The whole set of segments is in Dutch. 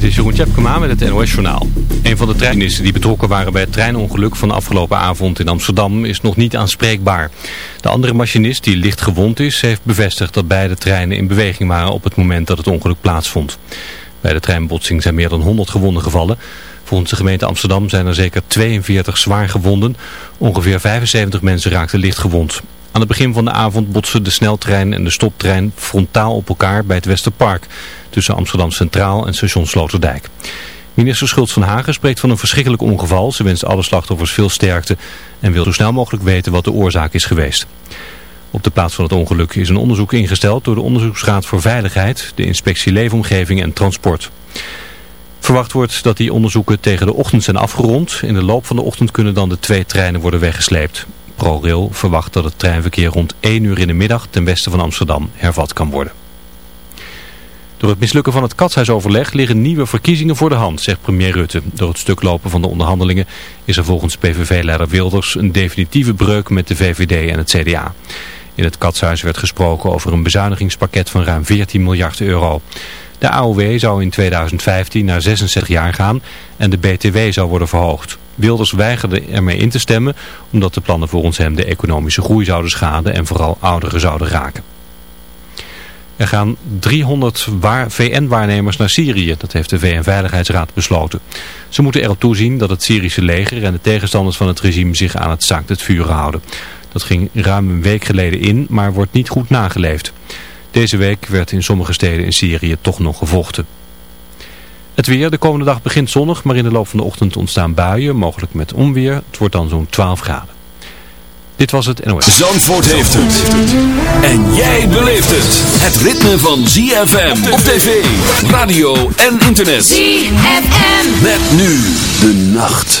Dit is Jeroen Tjepkema met het NOS Journaal. Een van de treinissen die betrokken waren bij het treinongeluk van afgelopen avond in Amsterdam is nog niet aanspreekbaar. De andere machinist die licht gewond is heeft bevestigd dat beide treinen in beweging waren op het moment dat het ongeluk plaatsvond. Bij de treinbotsing zijn meer dan 100 gewonden gevallen. Volgens de gemeente Amsterdam zijn er zeker 42 zwaar gewonden. Ongeveer 75 mensen raakten licht gewond. Aan het begin van de avond botsen de sneltrein en de stoptrein frontaal op elkaar bij het Westerpark, tussen Amsterdam Centraal en station Sloterdijk. Minister Schultz van Hagen spreekt van een verschrikkelijk ongeval. Ze wenst alle slachtoffers veel sterkte en wil zo snel mogelijk weten wat de oorzaak is geweest. Op de plaats van het ongeluk is een onderzoek ingesteld door de Onderzoeksraad voor Veiligheid, de Inspectie Leefomgeving en Transport. Verwacht wordt dat die onderzoeken tegen de ochtend zijn afgerond. In de loop van de ochtend kunnen dan de twee treinen worden weggesleept. ProRail verwacht dat het treinverkeer rond 1 uur in de middag ten westen van Amsterdam hervat kan worden. Door het mislukken van het katshuisoverleg liggen nieuwe verkiezingen voor de hand, zegt premier Rutte. Door het stuklopen van de onderhandelingen is er volgens PVV-leider Wilders een definitieve breuk met de VVD en het CDA. In het katshuis werd gesproken over een bezuinigingspakket van ruim 14 miljard euro. De AOW zou in 2015 naar 66 jaar gaan en de BTW zou worden verhoogd. Wilders weigerde ermee in te stemmen omdat de plannen volgens hem de economische groei zouden schaden en vooral ouderen zouden raken. Er gaan 300 VN-waarnemers naar Syrië, dat heeft de VN-veiligheidsraad besloten. Ze moeten erop toezien dat het Syrische leger en de tegenstanders van het regime zich aan het zaakt het vuur houden. Dat ging ruim een week geleden in, maar wordt niet goed nageleefd. Deze week werd in sommige steden in Syrië toch nog gevochten. Het weer, de komende dag begint zonnig, maar in de loop van de ochtend ontstaan buien, mogelijk met onweer. Het wordt dan zo'n 12 graden. Dit was het NOS. Zandvoort heeft het. En jij beleeft het. Het ritme van ZFM op tv, radio en internet. ZFM. Met nu de nacht.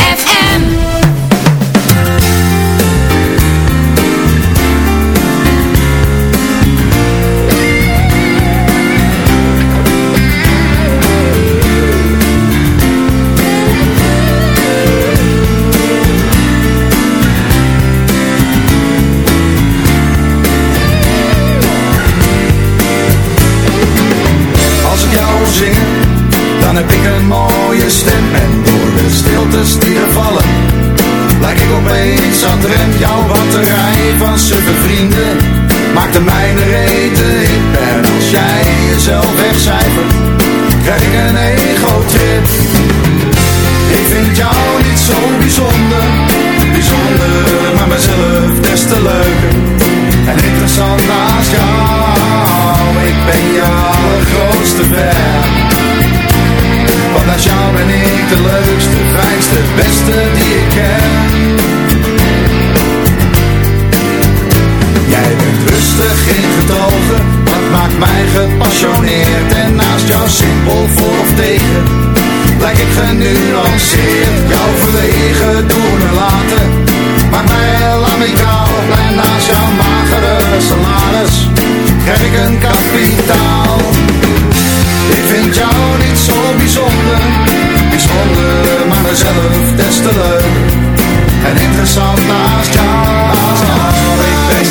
Jouw batterij van suffe vrienden. Maakt de mijne reten en als jij jezelf wegcijfert Krijg ik een ego-trip. Ik vind jou niet zo bijzonder. Bijzonder, maar mezelf des te leuker. En interessant naast jou Ik ben je allergrootste fan. Want als jou ben ik de leukste, fijnste, beste die ik ken rustig in getogen, dat maakt mij gepassioneerd. En naast jou simpel voor of tegen, lijk ik genuanceerd. Jouw verlegen doen en laten, maakt mij heel amicaal En naast jouw magere salaris, krijg ik een kapitaal. Ik vind jou niet zo bijzonder, bijzonder, maar mezelf des te leuk. En interessant naast jou,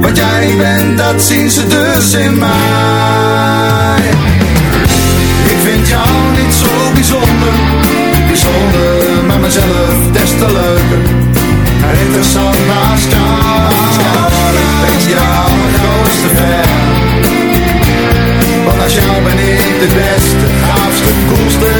Wat jij bent, dat zien ze dus in mij. Ik vind jou niet zo bijzonder Bijzonder, maar mezelf des te leuker. Interessant naast jou. Ik ben jouw grootste fan. Want als jou ben ik de beste, gaafste, koelste,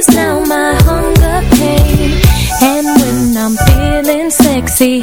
is now my hunger pain And when I'm feeling sexy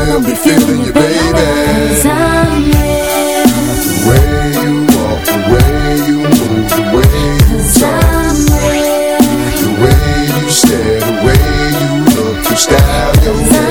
still be feeling you, baby. I'm The way you walk, the way you move, the way you talk. The way you stare, the way you look, your style, your way.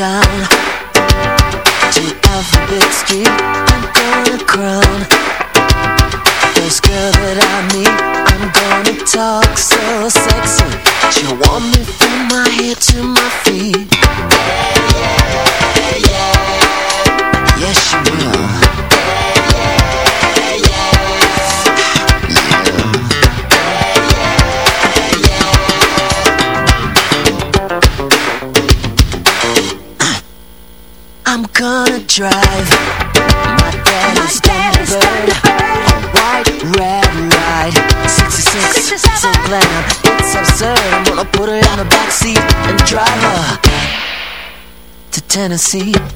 down. see.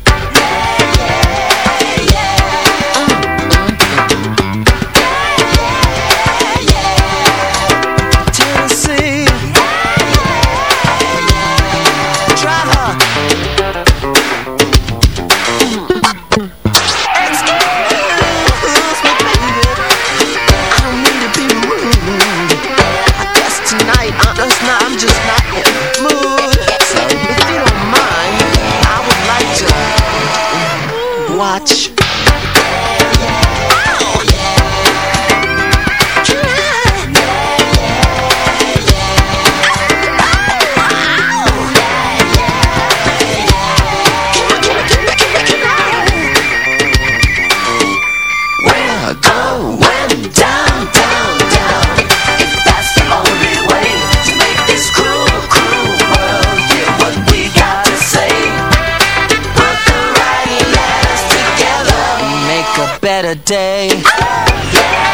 a better day. Yeah.